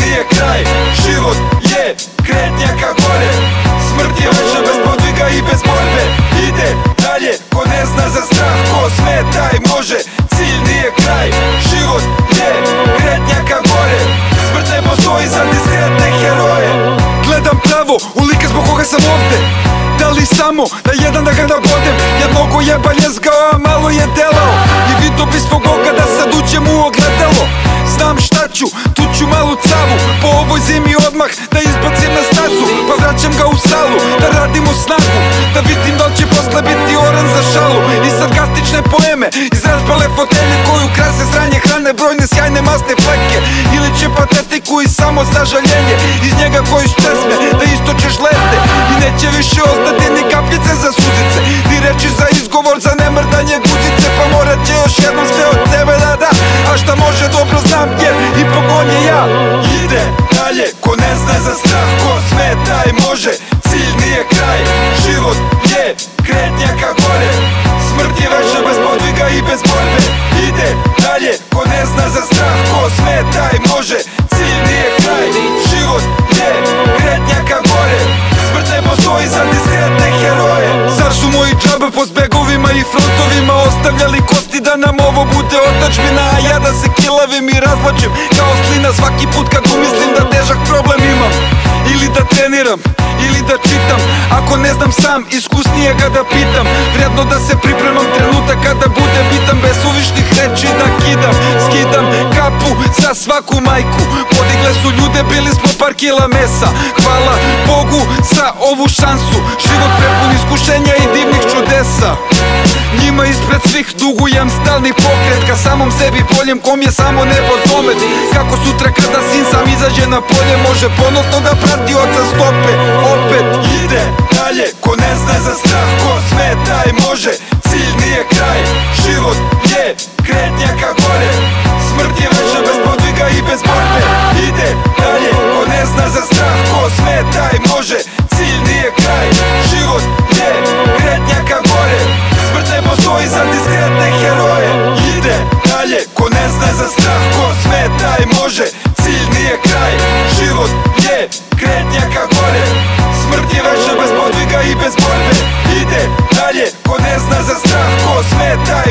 nije kraj Život je kretnja ka gore. Smrt je veća bez podviga i bez borbe. Ide dalje, ko ne zna za strah Ko sme taj može, cilj nije kraj Život je kretnja ka gore. Smrt ne postoji za diskretne heroje. Gledam pravo u like zbog koga sam ovde. Da li samo da jedan da ga nabodem Jednogo jeba ljezgao, a malo je delao odmah da izbacim na stazu Pa vraćam ga u salu, da radimo snagu Da vidim da će posle biti oran za šalu. I sarkastične poeme iz razbale fotelje Koju krase sranje hrane, brojne sjajne masne fleke. Ili će patetiku i samo sažaljenje Iz njega koji česme, da istočeš leste. I neće više ostati ni kapljice za suzice Ni reči za izgovor, za nemrdanje guzice. Pa morat će još jednom sve od tebe da da A šta može dobro znam jer i pogon je ja. Ide dalje, za strah Ko sve taj može, cilj nije kraj Život je kretnja ka gore. Smrt je veća bez podviga i bez borbe. Ide dalje, ko ne zna za strah Ko sve taj može, cilj nije kraj Život je kretnja ka gore. Smrt ne postoji za diskretne heroje. Zar su moji džabe po zbegovima i frontovima Ostavljali kosti da nam ovo bude otačbina A ja da se kilavim i razlačim kao slina Svaki put kad umislim da Ili treniram, ili da čitam. Ako ne znam sam, iskusnije ga da pitam. Vredno da se pripremam trenutak kada bude bitan. Bez suvišnih reči da kidam Skidam kapu za svaku majku. Podigle su ljude, bili smo par kila mesa Hvala Bogu za ovu šansu. Život prepun iskušenja i divnih čudesa. Njima ispred svih dugujem stalni pokret Ka samom sebi poljem kom je samo nebo domet Kako sutra kada sin sam izađe na polje Može ponosno da prati oca stope. Opet ide dalje, ko ne zna za strah Ko sve taj može, cilj nije kraj Život je kretnja ka gore. Smrt je veća bez podviga i bez borbe. Ide dalje, ko ne zna za strah Ko sve taj može, može, cilj nije kraj Život je kretnja ka gore. Smrt je veća bez podviga i bez borbe. Ide dalje, ko ne zna za strah Ko sve taj